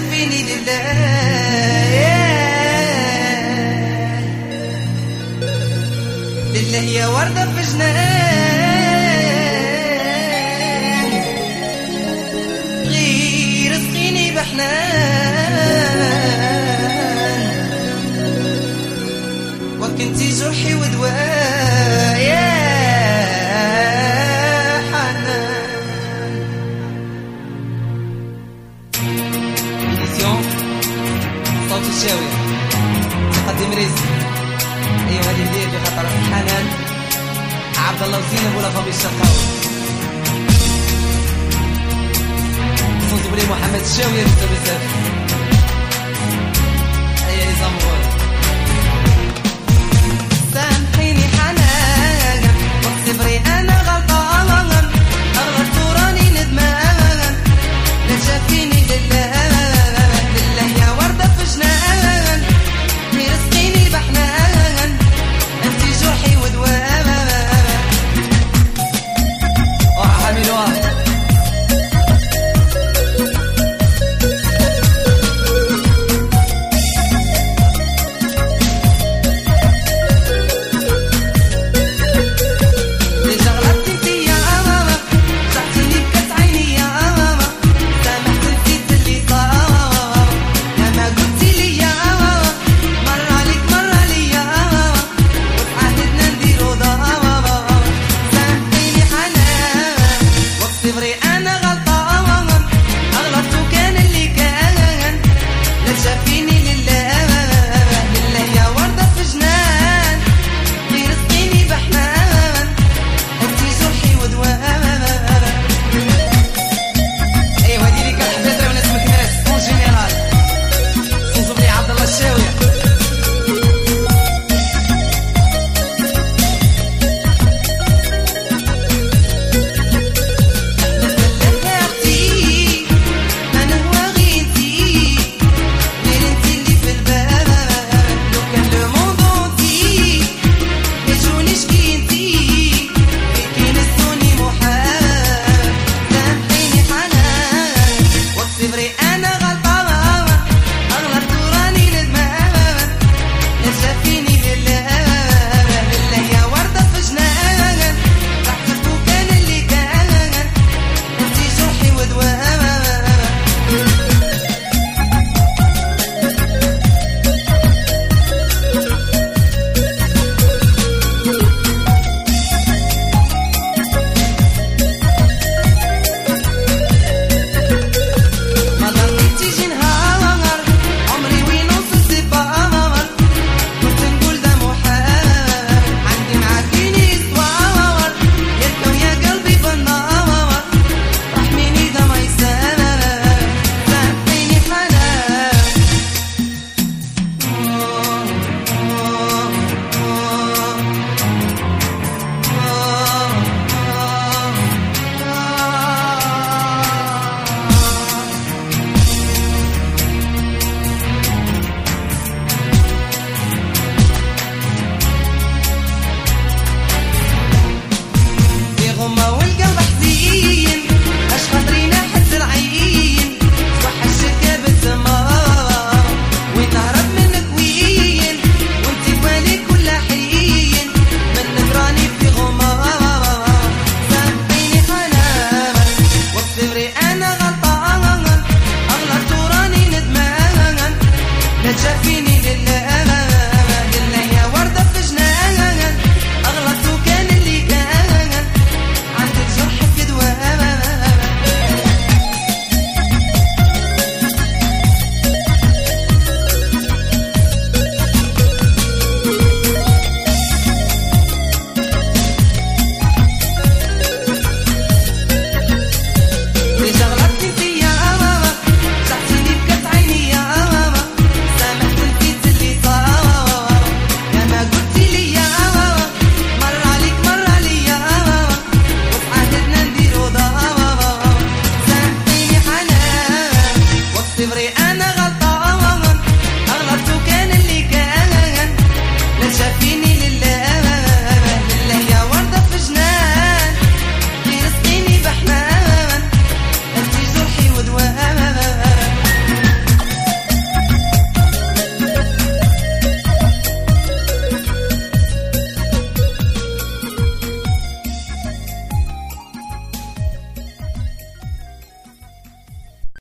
تشافيني لله. لله يا وردة في جنان. غير سقيني بحنان. وكنتي جرحي ودواء صوت الشاوية تقدم رزق. هذه ندير بخاطر حنان عبد الله وزينب ولا فامي الشرقاوي صوت بلي محمد الشاوية بزاف.